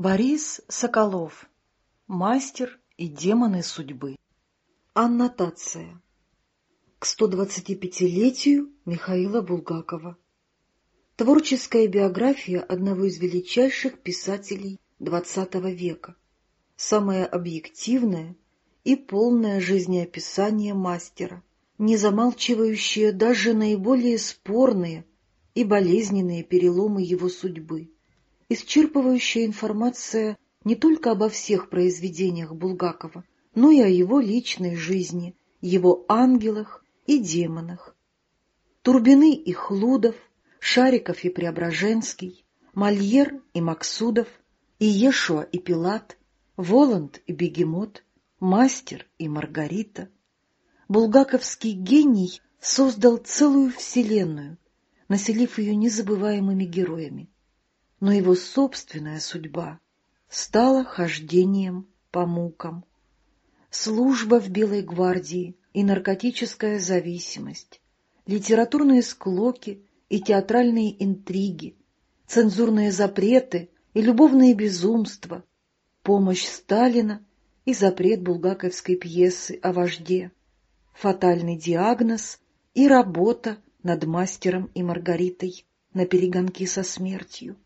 Борис Соколов. Мастер и демоны судьбы. Аннотация. К 125-летию Михаила Булгакова. Творческая биография одного из величайших писателей XX века. Самое объективное и полное жизнеописание мастера, не замалчивающее даже наиболее спорные и болезненные переломы его судьбы исчерпывающая информация не только обо всех произведениях Булгакова, но и о его личной жизни, его ангелах и демонах. Турбины и Хлудов, Шариков и Преображенский, Мольер и Максудов, Иешуа и Пилат, Воланд и Бегемот, Мастер и Маргарита. Булгаковский гений создал целую вселенную, населив ее незабываемыми героями но его собственная судьба стала хождением по мукам. Служба в Белой гвардии и наркотическая зависимость, литературные склоки и театральные интриги, цензурные запреты и любовные безумства, помощь Сталина и запрет булгаковской пьесы о вожде, фатальный диагноз и работа над мастером и Маргаритой на перегонки со смертью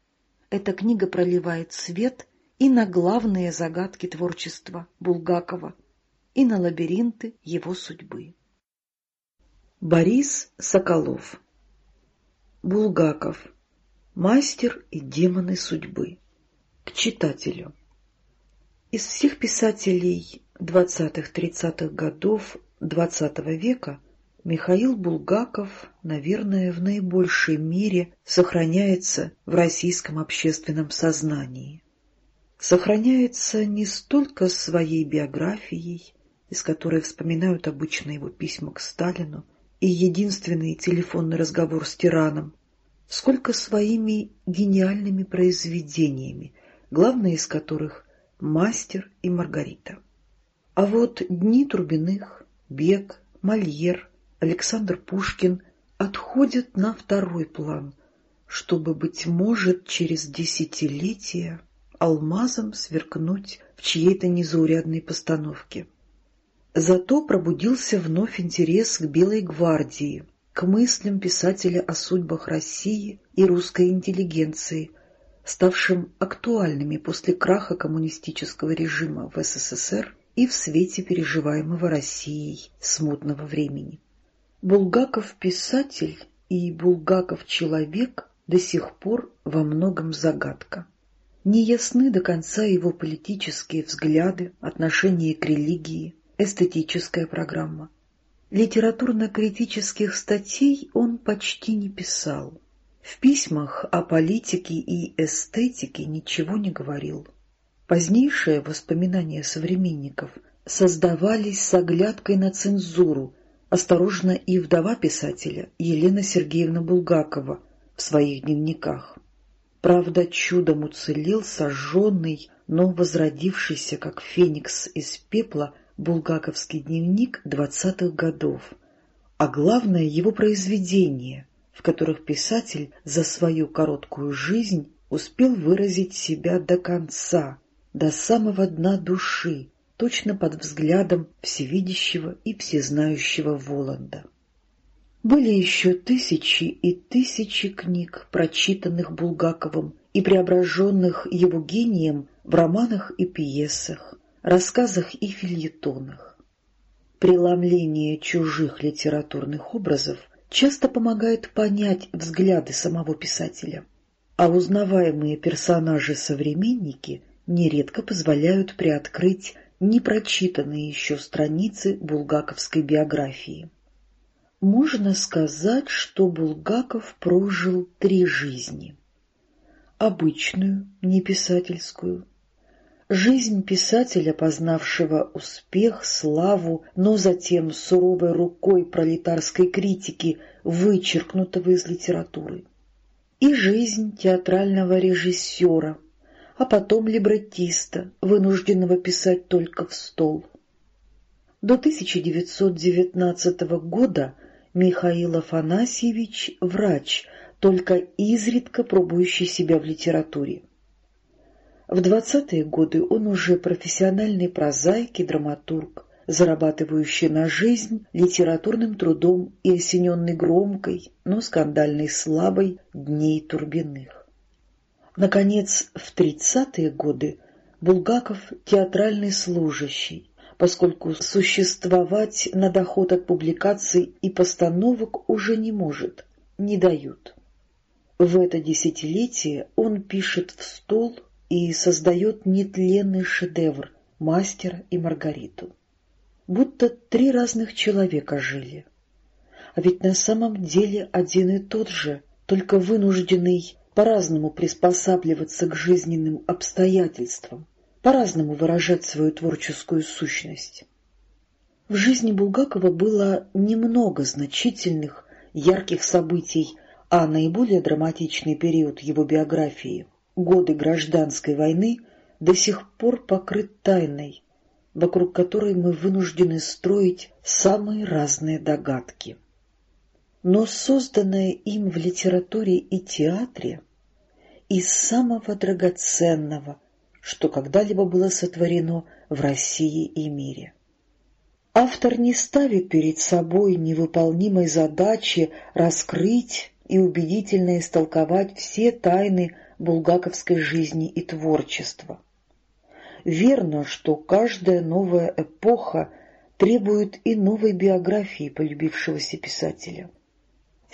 эта книга проливает свет и на главные загадки творчества Булгакова, и на лабиринты его судьбы. Борис Соколов Булгаков. Мастер и демоны судьбы. К читателю. Из всех писателей 20-30-х годов XX -го века Михаил Булгаков, наверное, в наибольшей мере сохраняется в российском общественном сознании. Сохраняется не столько своей биографией, из которой вспоминают обычно его письма к Сталину и единственный телефонный разговор с тираном, сколько своими гениальными произведениями, главное из которых «Мастер и Маргарита». А вот «Дни Трубиных», «Бег», «Мольер», Александр Пушкин отходит на второй план, чтобы, быть может, через десятилетия алмазом сверкнуть в чьей-то незаурядной постановке. Зато пробудился вновь интерес к Белой гвардии, к мыслям писателя о судьбах России и русской интеллигенции, ставшим актуальными после краха коммунистического режима в СССР и в свете переживаемого Россией смутного времени. Булгаков писатель и Булгаков человек до сих пор во многом загадка. Не ясны до конца его политические взгляды, отношение к религии, эстетическая программа. Литературно-критических статей он почти не писал. В письмах о политике и эстетике ничего не говорил. Позднейшие воспоминания современников создавались с оглядкой на цензуру, осторожна и вдова писателя Елена Сергеевна Булгакова в своих дневниках. Правда, чудом уцелел сожженный, но возродившийся, как феникс из пепла, булгаковский дневник двадцатых годов, а главное его произведения, в которых писатель за свою короткую жизнь успел выразить себя до конца, до самого дна души, точно под взглядом всевидящего и всезнающего Воланда. Были еще тысячи и тысячи книг, прочитанных Булгаковым и преображенных его гением в романах и пьесах, рассказах и фильетонах. Преломление чужих литературных образов часто помогает понять взгляды самого писателя, а узнаваемые персонажи-современники нередко позволяют приоткрыть непрочитанные еще страницы булгаковской биографии. Можно сказать, что Булгаков прожил три жизни. Обычную, не писательскую, жизнь писателя, познавшего успех, славу, но затем суровой рукой пролетарской критики, вычеркнутого из литературы, и жизнь театрального режиссера, а потом либреттиста, вынужденного писать только в стол. До 1919 года Михаил Афанасьевич – врач, только изредка пробующий себя в литературе. В двадцатые годы он уже профессиональный прозаик и драматург, зарабатывающий на жизнь литературным трудом и осененный громкой, но скандальной слабой дней Турбиных. Наконец, в тридцатые годы Булгаков — театральный служащий, поскольку существовать на доход от публикаций и постановок уже не может, не дают. В это десятилетие он пишет в стол и создает нетленный шедевр «Мастера и Маргариту». Будто три разных человека жили. А ведь на самом деле один и тот же, только вынужденный по-разному приспосабливаться к жизненным обстоятельствам, по-разному выражать свою творческую сущность. В жизни Булгакова было немного значительных, ярких событий, а наиболее драматичный период его биографии, годы гражданской войны, до сих пор покрыт тайной, вокруг которой мы вынуждены строить самые разные догадки. Но созданное им в литературе и театре из самого драгоценного, что когда-либо было сотворено в России и мире. Автор не ставит перед собой невыполнимой задачи раскрыть и убедительно истолковать все тайны булгаковской жизни и творчества. Верно, что каждая новая эпоха требует и новой биографии полюбившегося писателя.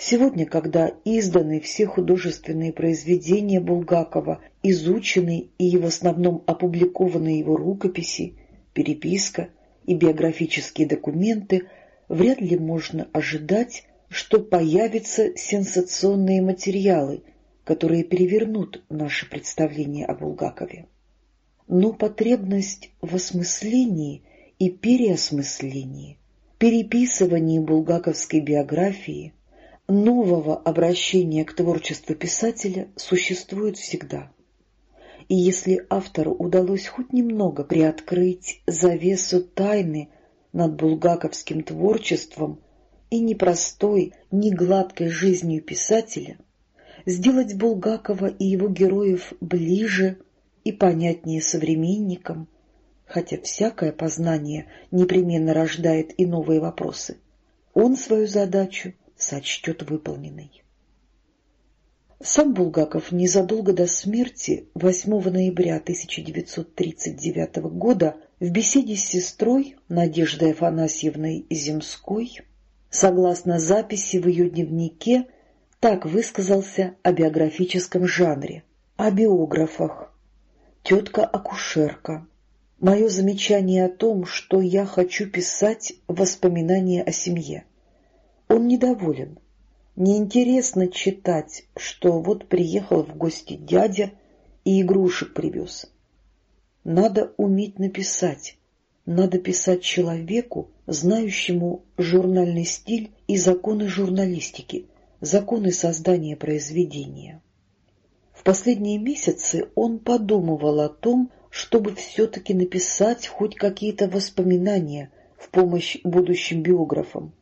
Сегодня, когда изданы все художественные произведения Булгакова, изучены и в основном опубликованы его рукописи, переписка и биографические документы, вряд ли можно ожидать, что появятся сенсационные материалы, которые перевернут наше представление о Булгакове. Но потребность в осмыслении и переосмыслении, переписывании булгаковской биографии – нового обращения к творчеству писателя существует всегда. И если автору удалось хоть немного приоткрыть завесу тайны над булгаковским творчеством и непростой, негладкой жизнью писателя, сделать Булгакова и его героев ближе и понятнее современникам, хотя всякое познание непременно рождает и новые вопросы, он свою задачу сочтет выполненной. Сам Булгаков незадолго до смерти 8 ноября 1939 года в беседе с сестрой Надеждой Афанасьевной Земской, согласно записи в ее дневнике, так высказался о биографическом жанре, о биографах. Тетка-акушерка. Мое замечание о том, что я хочу писать воспоминания о семье. Он недоволен. Неинтересно читать, что вот приехал в гости дядя и игрушек привез. Надо уметь написать. Надо писать человеку, знающему журнальный стиль и законы журналистики, законы создания произведения. В последние месяцы он подумывал о том, чтобы все-таки написать хоть какие-то воспоминания в помощь будущим биографам.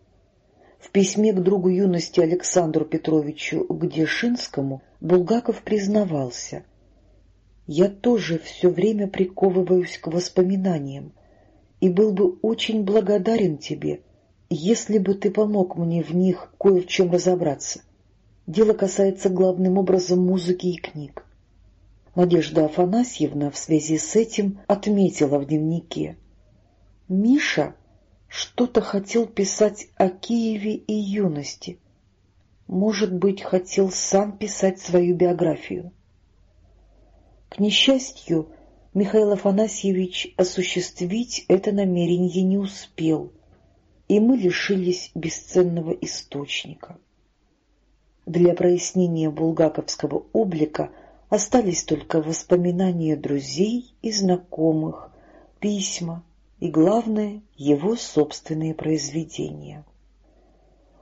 В письме к другу юности Александру Петровичу Гдешинскому Булгаков признавался «Я тоже все время приковываюсь к воспоминаниям и был бы очень благодарен тебе, если бы ты помог мне в них кое в чем разобраться. Дело касается главным образом музыки и книг. Надежда Афанасьевна в связи с этим отметила в дневнике. «Миша что-то хотел писать о Киеве и юности. Может быть, хотел сам писать свою биографию. К несчастью, Михаил Афанасьевич осуществить это намерение не успел, и мы лишились бесценного источника. Для прояснения булгаковского облика остались только воспоминания друзей и знакомых, письма, и, главное, его собственные произведения.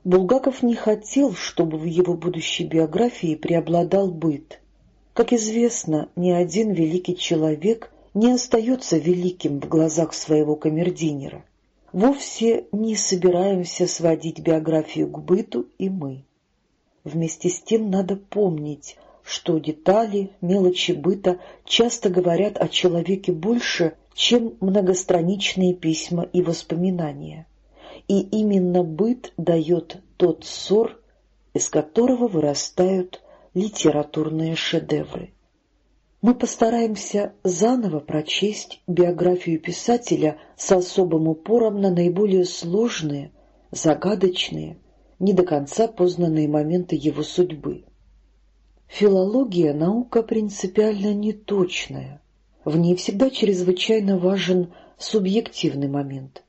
Булгаков не хотел, чтобы в его будущей биографии преобладал быт. Как известно, ни один великий человек не остается великим в глазах своего камердинера. Вовсе не собираемся сводить биографию к быту и мы. Вместе с тем надо помнить, что детали, мелочи быта часто говорят о человеке больше, чем многостраничные письма и воспоминания. И именно быт дает тот ссор, из которого вырастают литературные шедевры. Мы постараемся заново прочесть биографию писателя с особым упором на наиболее сложные, загадочные, не до конца познанные моменты его судьбы. Филология — наука принципиально неточная. В ней всегда чрезвычайно важен субъективный момент.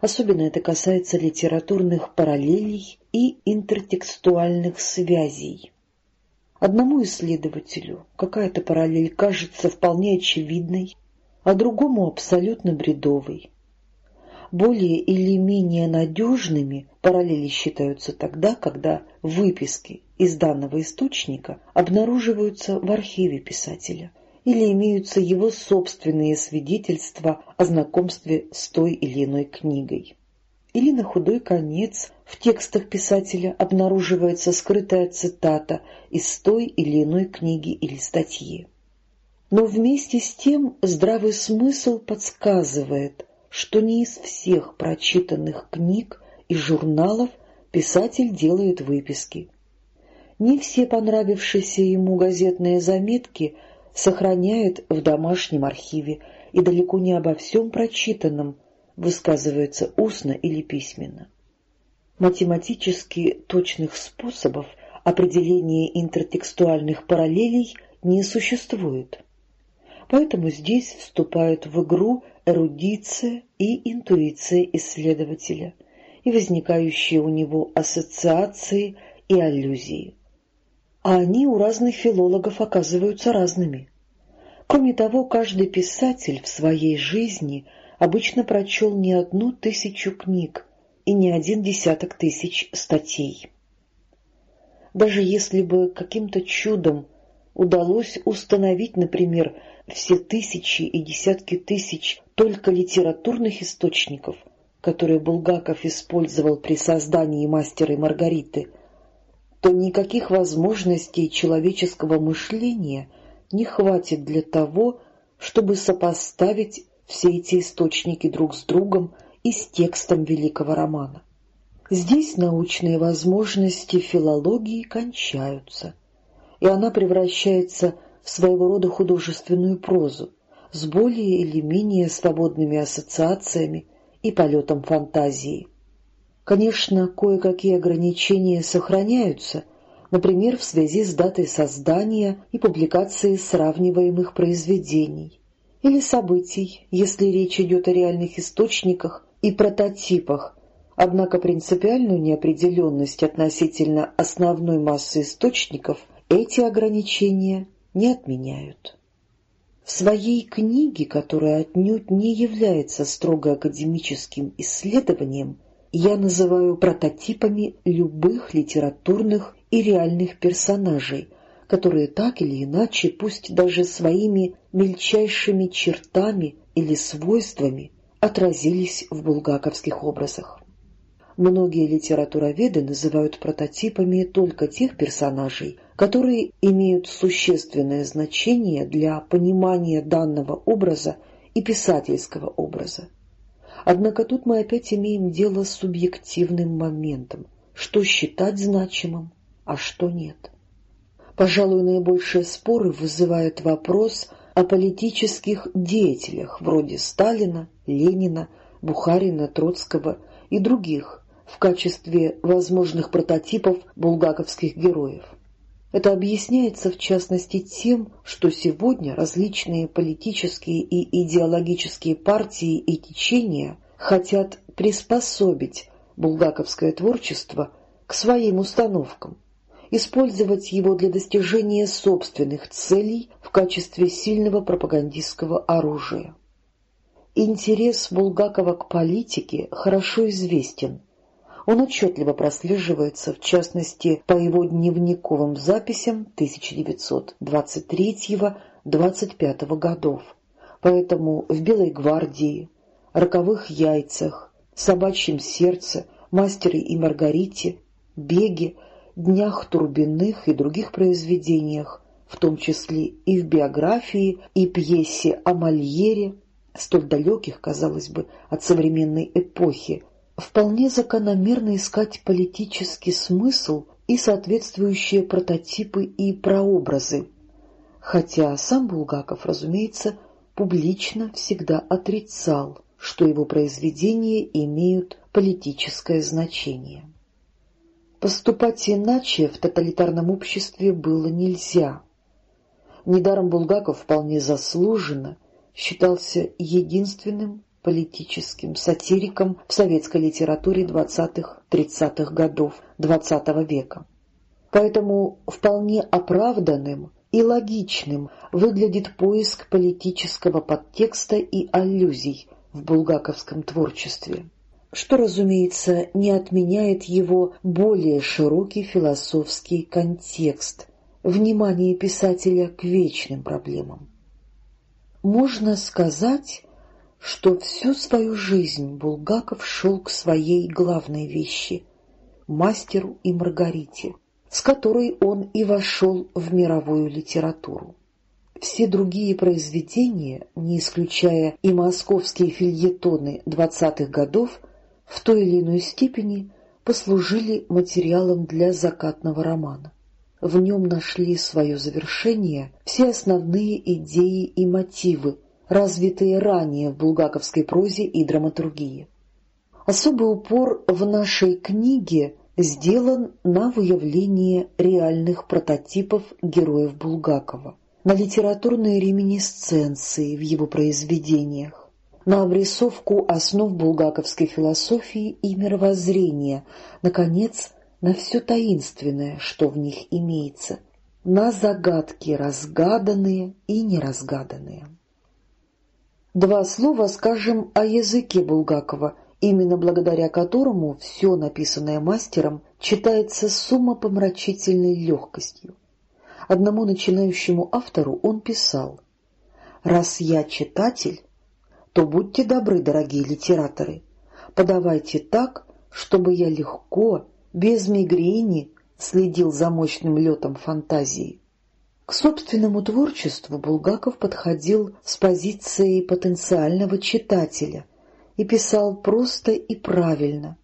Особенно это касается литературных параллелей и интертекстуальных связей. Одному исследователю какая-то параллель кажется вполне очевидной, а другому абсолютно бредовой. Более или менее надежными параллели считаются тогда, когда выписки из данного источника обнаруживаются в архиве писателя или имеются его собственные свидетельства о знакомстве с той или иной книгой. Или на худой конец в текстах писателя обнаруживается скрытая цитата из той или иной книги или статьи. Но вместе с тем здравый смысл подсказывает, что не из всех прочитанных книг и журналов писатель делает выписки. Не все понравившиеся ему газетные заметки сохраняет в домашнем архиве и далеко не обо всем прочитанном высказывается устно или письменно. Математически точных способов определения интертекстуальных параллелей не существует. Поэтому здесь вступают в игру эрудиция и интуиция исследователя и возникающие у него ассоциации и аллюзии. А они у разных филологов оказываются разными. Кроме того, каждый писатель в своей жизни обычно прочел не одну тысячу книг и не один десяток тысяч статей. Даже если бы каким-то чудом удалось установить, например, все тысячи и десятки тысяч только литературных источников, которые Булгаков использовал при создании «Мастера и Маргариты», то никаких возможностей человеческого мышления не хватит для того, чтобы сопоставить все эти источники друг с другом и с текстом великого романа. Здесь научные возможности филологии кончаются, и она превращается в своего рода художественную прозу с более или менее свободными ассоциациями и полетом фантазии. Конечно, кое-какие ограничения сохраняются, например, в связи с датой создания и публикации сравниваемых произведений или событий, если речь идет о реальных источниках и прототипах, однако принципиальную неопределенность относительно основной массы источников эти ограничения не отменяют. В своей книге, которая отнюдь не является строго академическим исследованием, я называю прототипами любых литературных и реальных персонажей, которые так или иначе, пусть даже своими мельчайшими чертами или свойствами, отразились в булгаковских образах. Многие литературоведы называют прототипами только тех персонажей, которые имеют существенное значение для понимания данного образа и писательского образа. Однако тут мы опять имеем дело с субъективным моментом, что считать значимым, а что нет. Пожалуй, наибольшие споры вызывает вопрос о политических деятелях вроде Сталина, Ленина, Бухарина, Троцкого и других в качестве возможных прототипов булгаковских героев. Это объясняется в частности тем, что сегодня различные политические и идеологические партии и течения хотят приспособить булгаковское творчество к своим установкам, использовать его для достижения собственных целей в качестве сильного пропагандистского оружия. Интерес Булгакова к политике хорошо известен, он отчетливо прослеживается, в частности, по его дневниковым записям 1923-25 годов. Поэтому в «Белой гвардии», «Роковых яйцах», «Собачьем сердце», «Мастере и Маргарите», «Беге», «Днях Турбиных» и других произведениях в том числе и в биографии, и пьесе о Мольере, столь далеких, казалось бы, от современной эпохи, вполне закономерно искать политический смысл и соответствующие прототипы и прообразы, хотя сам Булгаков, разумеется, публично всегда отрицал, что его произведения имеют политическое значение. Поступать иначе в тоталитарном обществе было нельзя. Недаром Булгаков вполне заслуженно считался единственным политическим сатириком в советской литературе 20-30-х годов XX -го века. Поэтому вполне оправданным и логичным выглядит поиск политического подтекста и аллюзий в булгаковском творчестве, что, разумеется, не отменяет его более широкий философский контекст, внимание писателя к вечным проблемам. Можно сказать, что всю свою жизнь Булгаков шел к своей главной вещи — мастеру и Маргарите, с которой он и вошел в мировую литературу. Все другие произведения, не исключая и московские фильетоны двадцатых годов, в той или иной степени послужили материалом для закатного романа. В нем нашли свое завершение все основные идеи и мотивы, развитые ранее в булгаковской прозе и драматургии. Особый упор в нашей книге сделан на выявление реальных прототипов героев Булгакова, на литературные реминисценции в его произведениях, на обрисовку основ булгаковской философии и мировоззрения, наконец, на все таинственное, что в них имеется, на загадки разгаданные и неразгаданные. Два слова скажем о языке Булгакова, именно благодаря которому все написанное мастером читается с умопомрачительной легкостью. Одному начинающему автору он писал «Раз я читатель, то будьте добры, дорогие литераторы, подавайте так, чтобы я легко, без мигрени следил за мощным летом фантазии. К собственному творчеству Булгаков подходил с позиции потенциального читателя и писал просто и правильно,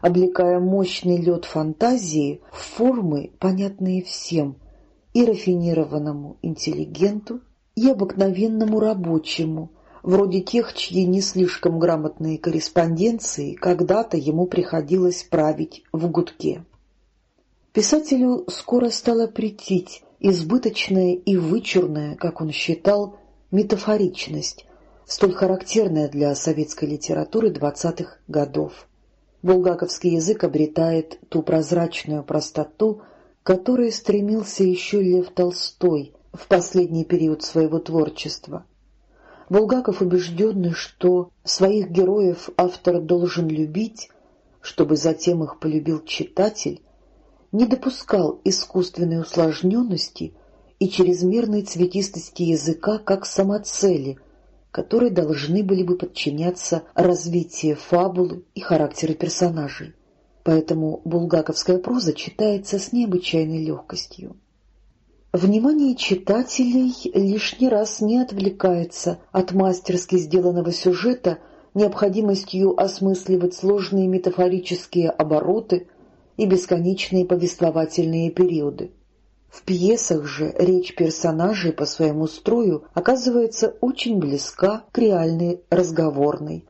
облекая мощный лед фантазии в формы, понятные всем, и рафинированному интеллигенту, и обыкновенному рабочему, вроде тех, чьи не слишком грамотные корреспонденции когда-то ему приходилось править в гудке. Писателю скоро стало претить избыточная и вычурная, как он считал, метафоричность, столь характерная для советской литературы двадцатых годов. Булгаковский язык обретает ту прозрачную простоту, к которой стремился еще Лев Толстой в последний период своего творчества — Булгаков убежденный, что своих героев автор должен любить, чтобы затем их полюбил читатель, не допускал искусственной усложненности и чрезмерной цветистости языка как самоцели, которой должны были бы подчиняться развитие фабулы и характера персонажей. Поэтому булгаковская проза читается с необычайной легкостью. Внимание читателей лишний раз не отвлекается от мастерски сделанного сюжета необходимостью осмысливать сложные метафорические обороты и бесконечные повествовательные периоды. В пьесах же речь персонажей по своему строю оказывается очень близка к реальной разговорной.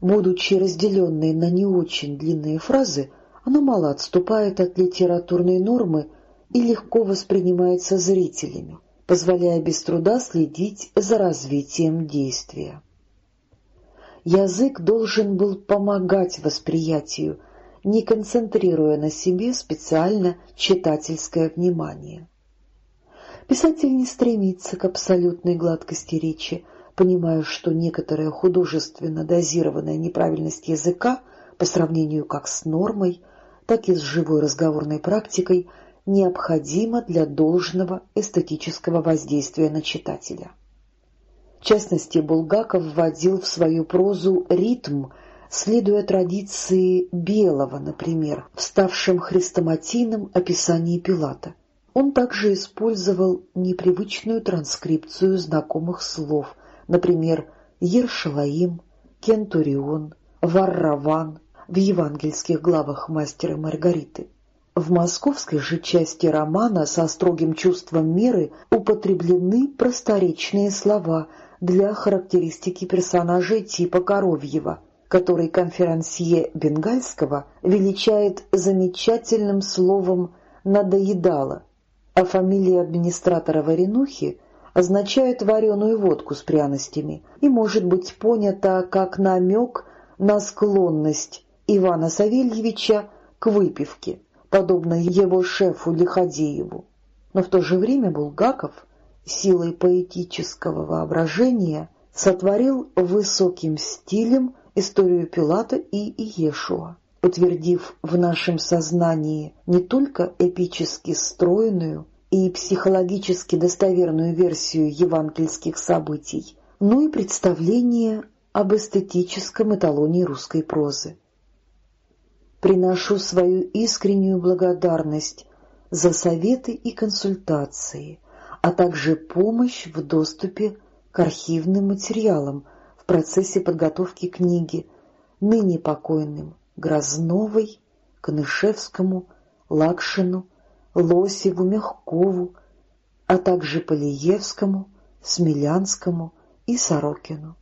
Будучи разделенной на не очень длинные фразы, она мало отступает от литературной нормы и легко воспринимается зрителями, позволяя без труда следить за развитием действия. Язык должен был помогать восприятию, не концентрируя на себе специально читательское внимание. Писатель не стремится к абсолютной гладкости речи, понимая, что некоторая художественно дозированная неправильность языка по сравнению как с нормой, так и с живой разговорной практикой – необходимо для должного эстетического воздействия на читателя. В частности, Булгаков вводил в свою прозу ритм, следуя традиции Белого, например, в ставшем хрестоматийном описании Пилата. Он также использовал непривычную транскрипцию знакомых слов, например, Ершалаим, Кентурион, Варраван в евангельских главах «Мастера Маргариты». В московской же части романа со строгим чувством меры употреблены просторечные слова для характеристики персонажей типа Коровьева, который конферансье Бенгальского величает замечательным словом «надоедало», а фамилия администратора Варенухи означает вареную водку с пряностями и может быть понята как намек на склонность Ивана Савельевича к выпивке подобно его шефу Лиходееву. Но в то же время Булгаков силой поэтического воображения сотворил высоким стилем историю Пилата и Иешуа, утвердив в нашем сознании не только эпически стройную и психологически достоверную версию евангельских событий, но и представление об эстетическом эталоне русской прозы. Приношу свою искреннюю благодарность за советы и консультации, а также помощь в доступе к архивным материалам процессе подготовки книги ныне покойным Грозновой, Канышевскому, Лакшину, Лосеву, Мягкову, а также Полиевскому, Смелянскому и Сорокину.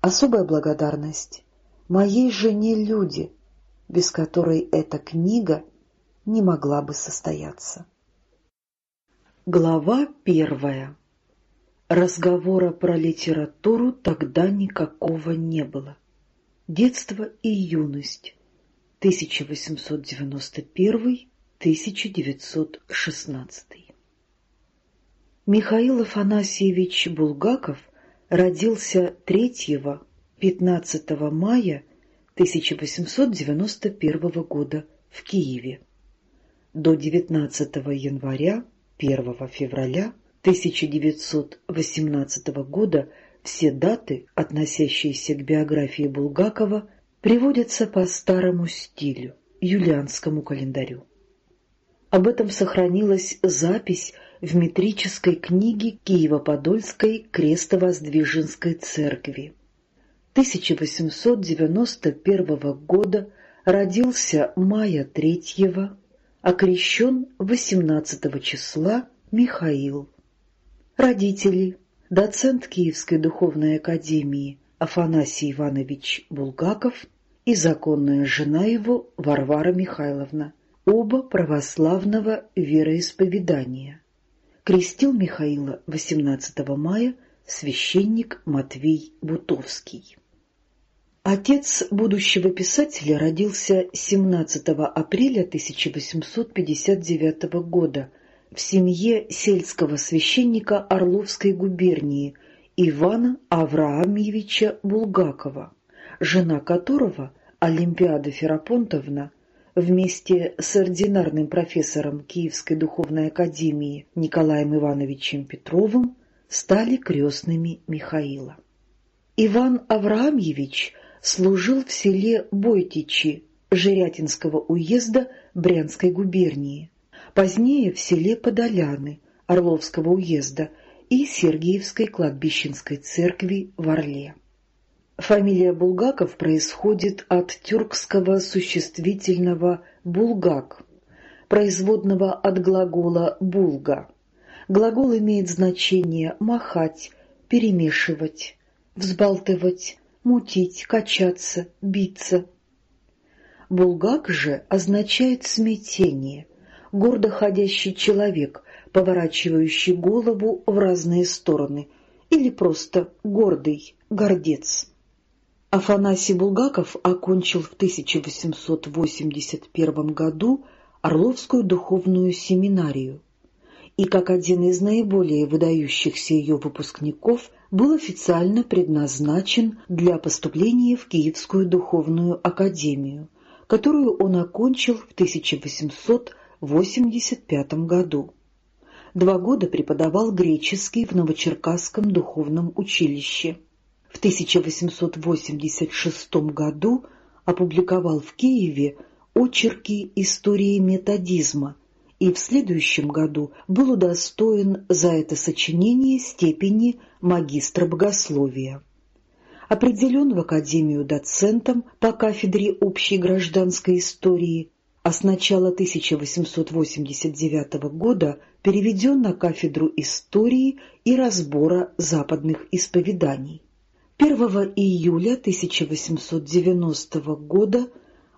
Особая благодарность моей жене Люде, без которой эта книга не могла бы состояться. Глава первая. Разговора про литературу тогда никакого не было. Детство и юность. 1891-1916. Михаил Афанасьевич Булгаков родился 3-15 мая 1891 года в Киеве. До 19 января 1 февраля 1918 года все даты, относящиеся к биографии Булгакова, приводятся по старому стилю, юлианскому календарю. Об этом сохранилась запись в метрической книге Киево-Подольской Крестовоздвиженской церкви. 1891 года родился Мая Третьего, окрещен 18 числа Михаил. Родители – доцент Киевской духовной академии Афанасий Иванович Булгаков и законная жена его Варвара Михайловна, оба православного вероисповедания. Крестил Михаила 18 мая священник Матвей Бутовский. Отец будущего писателя родился 17 апреля 1859 года в семье сельского священника Орловской губернии Ивана Авраамьевича Булгакова, жена которого, Олимпиада Ферапонтовна, вместе с ординарным профессором Киевской духовной академии Николаем Ивановичем Петровым стали крестными Михаила. Иван Авраамьевич – служил в селе Бойтичи Жирятинского уезда Брянской губернии, позднее в селе Подоляны Орловского уезда и Сергиевской кладбищенской церкви в Орле. Фамилия Булгаков происходит от тюркского существительного «булгак», производного от глагола «булга». Глагол имеет значение «махать», «перемешивать», «взбалтывать», мутить, качаться, биться. Булгак же означает смятение, гордо ходящий человек, поворачивающий голову в разные стороны, или просто гордый, гордец. Афанасий Булгаков окончил в 1881 году Орловскую духовную семинарию и, как один из наиболее выдающихся ее выпускников, был официально предназначен для поступления в Киевскую духовную академию, которую он окончил в 1885 году. Два года преподавал греческий в Новочеркасском духовном училище. В 1886 году опубликовал в Киеве очерки истории методизма и в следующем году был удостоен за это сочинение степени магистра богословия. Определен в Академию доцентом по кафедре общей гражданской истории, а с начала 1889 года переведен на кафедру истории и разбора западных исповеданий. 1 июля 1890 года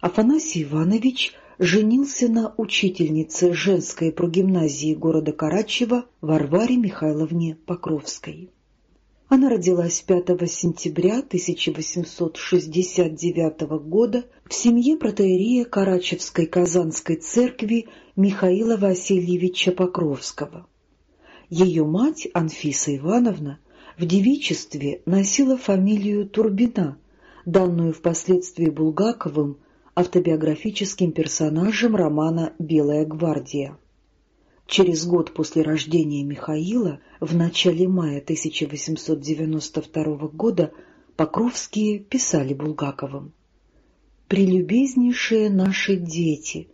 Афанасий Иванович женился на учительнице женской прогимназии города Карачева Варваре Михайловне Покровской. Она родилась 5 сентября 1869 года в семье протеерея Карачевской Казанской церкви Михаила Васильевича Покровского. Ее мать, Анфиса Ивановна, в девичестве носила фамилию Турбина, данную впоследствии Булгаковым автобиографическим персонажем романа «Белая гвардия». Через год после рождения Михаила, в начале мая 1892 года, Покровские писали Булгаковым «Прелюбезнейшие наши дети,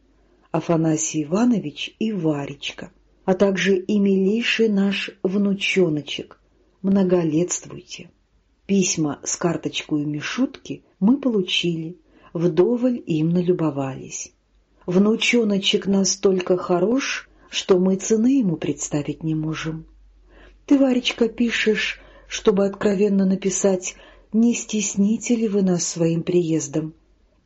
Афанасий Иванович и Варечка, а также и милейший наш внучоночек, многолетствуйте». Письма с карточкой Мишутки мы получили, вдоволь им налюбовались. Внучоночек настолько хорош, что мы цены ему представить не можем. Ты, Варечка, пишешь, чтобы откровенно написать, не стесните ли вы нас своим приездом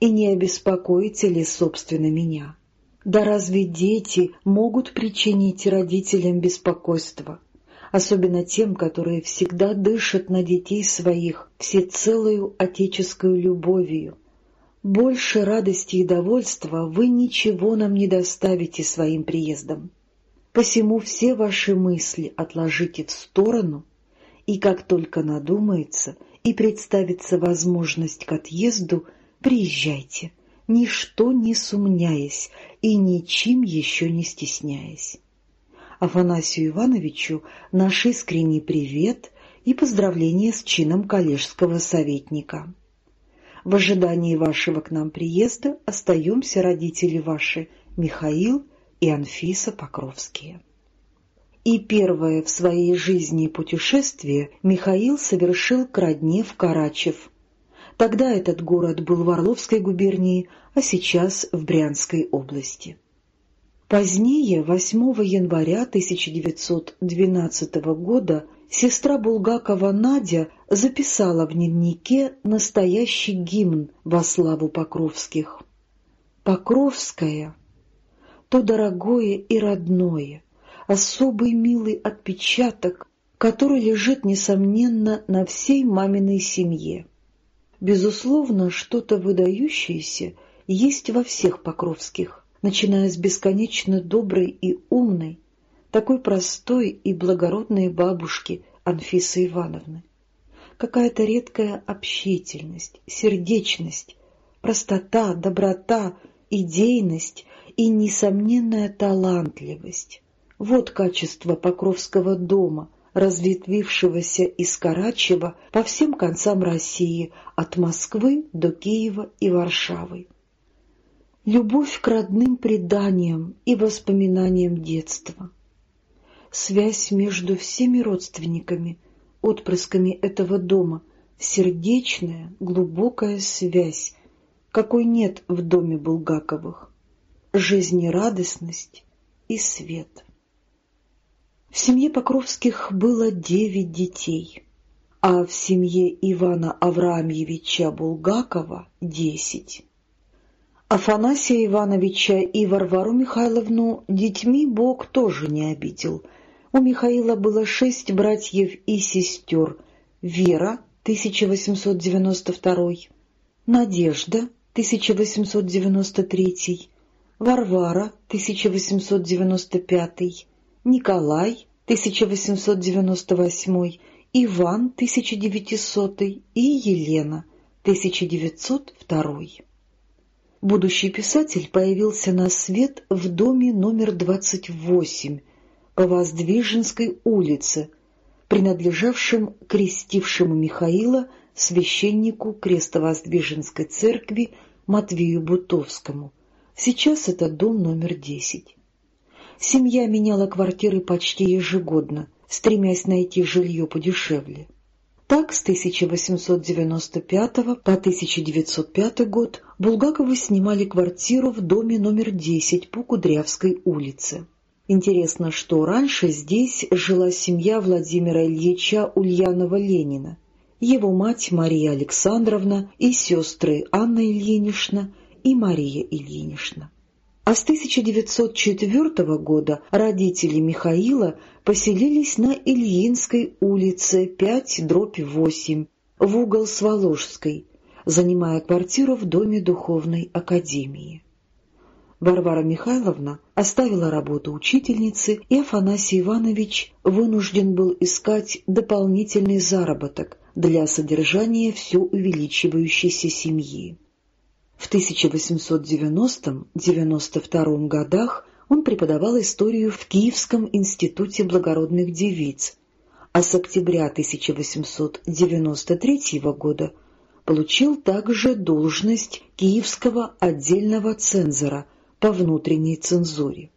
и не обеспокоите ли, собственно, меня. Да разве дети могут причинить родителям беспокойство, особенно тем, которые всегда дышат на детей своих всецелую отеческую любовью? Больше радости и довольства вы ничего нам не доставите своим приездом. Посему все ваши мысли отложите в сторону, и как только надумается и представится возможность к отъезду, приезжайте, ничто не сумняясь и ничем еще не стесняясь. Афанасию Ивановичу наш искренний привет и поздравления с чином коллежского советника. В ожидании вашего к нам приезда остаемся родители ваши Михаил и Анфиса Покровские. И первое в своей жизни путешествие Михаил совершил к родне в Карачев. Тогда этот город был в Орловской губернии, а сейчас в Брянской области. Позднее, 8 января 1912 года, сестра Булгакова Надя записала в дневнике настоящий гимн во славу Покровских. «Покровская то дорогое и родное, особый милый отпечаток, который лежит, несомненно, на всей маминой семье. Безусловно, что-то выдающееся есть во всех Покровских, начиная с бесконечно доброй и умной, такой простой и благородной бабушки Анфисы Ивановны. Какая-то редкая общительность, сердечность, простота, доброта, идейность и несомненная талантливость. Вот качество Покровского дома, разветвившегося из Карачева по всем концам России, от Москвы до Киева и Варшавы. Любовь к родным преданиям и воспоминаниям детства. Связь между всеми родственниками, отпрысками этого дома, сердечная, глубокая связь, какой нет в доме Булгаковых жизнерадостность и свет. В семье Покровских было девять детей, а в семье Ивана Авраамьевича Булгакова — десять. Афанасия Ивановича и Варвару Михайловну детьми Бог тоже не обидел. У Михаила было шесть братьев и сестер — Вера, 1892, Надежда, 1893, Варвара, 1895, Николай, 1898, Иван, 1900 и Елена, 1902. Будущий писатель появился на свет в доме номер 28 по Воздвиженской улице, принадлежавшем крестившему Михаила священнику Крестовоздвиженской церкви Матвею Бутовскому – Сейчас это дом номер десять. семья меняла квартиры почти ежегодно, стремясь найти жилье подешевле. Так, с 1895 по 1905 год Булгаковы снимали квартиру в доме номер 10 по Кудрявской улице. Интересно, что раньше здесь жила семья Владимира Ильича Ульянова-Ленина, его мать Мария Александровна и сестры Анна Ильинична и Мария Ильинична. А с 1904 года родители Михаила поселились на Ильинской улице 5-8 в угол Своложской, занимая квартиру в Доме Духовной Академии. Варвара Михайловна оставила работу учительницы, и Афанасий Иванович вынужден был искать дополнительный заработок для содержания все увеличивающейся семьи. В 1890-92 годах он преподавал историю в Киевском институте благородных девиц, а с октября 1893 года получил также должность Киевского отдельного цензора по внутренней цензуре.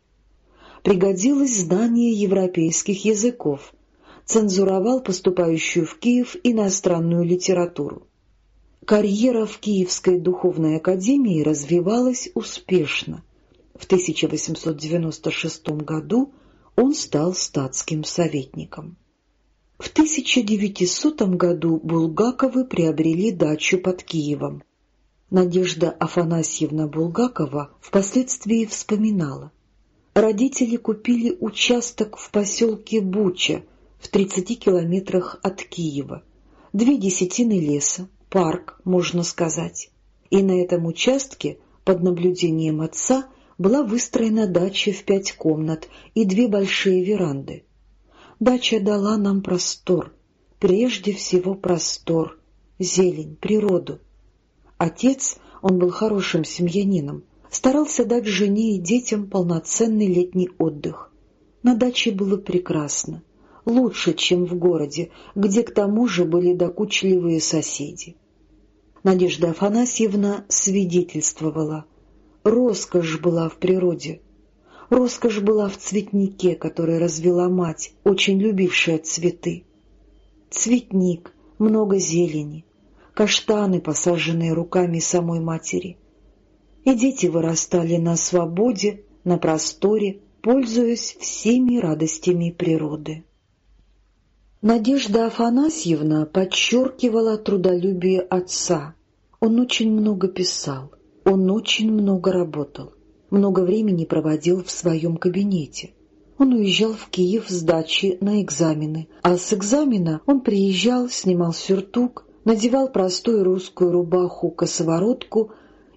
Пригодилось знание европейских языков, цензуровал поступающую в Киев иностранную литературу. Карьера в Киевской духовной академии развивалась успешно. В 1896 году он стал статским советником. В 1900 году Булгаковы приобрели дачу под Киевом. Надежда Афанасьевна Булгакова впоследствии вспоминала. Родители купили участок в поселке Буча в 30 километрах от Киева, две десятины леса, парк, можно сказать. И на этом участке, под наблюдением отца, была выстроена дача в пять комнат и две большие веранды. Дача дала нам простор, прежде всего простор, зелень, природу. Отец, он был хорошим семьянином, старался дать жене и детям полноценный летний отдых. На даче было прекрасно, лучше, чем в городе, где к тому же были докучливые соседи. Надежда Афанасьевна свидетельствовала. Роскошь была в природе. Роскошь была в цветнике, который развела мать, очень любившая цветы. Цветник, много зелени, каштаны, посаженные руками самой матери. И дети вырастали на свободе, на просторе, пользуясь всеми радостями природы. Надежда Афанасьевна подчеркивала трудолюбие отца. Он очень много писал, он очень много работал, много времени проводил в своем кабинете. Он уезжал в Киев с дачи на экзамены, а с экзамена он приезжал, снимал сюртук, надевал простую русскую рубаху-косоворотку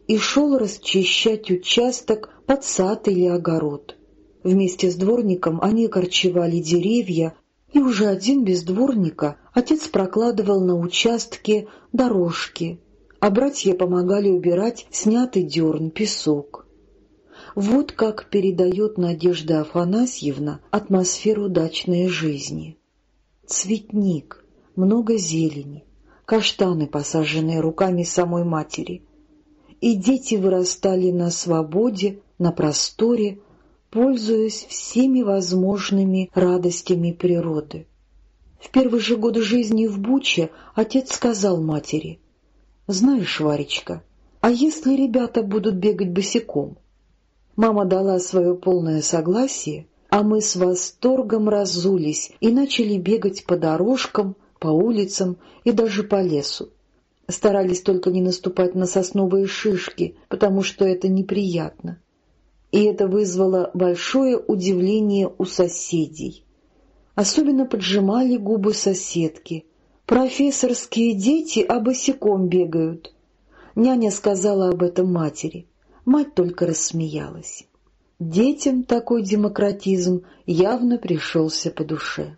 и шел расчищать участок под сад или огород. Вместе с дворником они корчевали деревья, и уже один без дворника отец прокладывал на участке дорожки, а братья помогали убирать снятый дерн, песок. Вот как передает Надежда Афанасьевна атмосферу дачной жизни. Цветник, много зелени, каштаны, посаженные руками самой матери. И дети вырастали на свободе, на просторе, пользуясь всеми возможными радостями природы. В первый же год жизни в Буче отец сказал матери, «Знаешь, Варечка, а если ребята будут бегать босиком?» Мама дала свое полное согласие, а мы с восторгом разулись и начали бегать по дорожкам, по улицам и даже по лесу. Старались только не наступать на сосновые шишки, потому что это неприятно и это вызвало большое удивление у соседей. Особенно поджимали губы соседки. «Профессорские дети а босиком бегают». Няня сказала об этом матери. Мать только рассмеялась. Детям такой демократизм явно пришелся по душе.